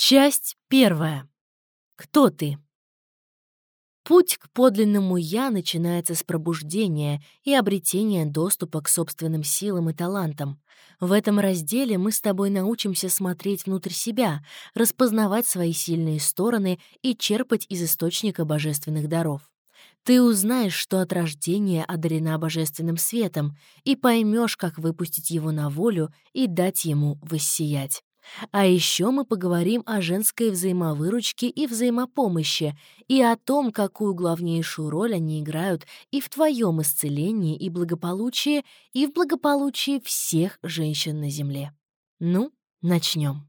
Часть первая. Кто ты? Путь к подлинному «я» начинается с пробуждения и обретения доступа к собственным силам и талантам. В этом разделе мы с тобой научимся смотреть внутрь себя, распознавать свои сильные стороны и черпать из источника божественных даров. Ты узнаешь, что от рождения одарена божественным светом, и поймешь, как выпустить его на волю и дать ему воссиять. А еще мы поговорим о женской взаимовыручке и взаимопомощи, и о том, какую главнейшую роль они играют и в твоем исцелении и благополучии, и в благополучии всех женщин на Земле. Ну, начнем.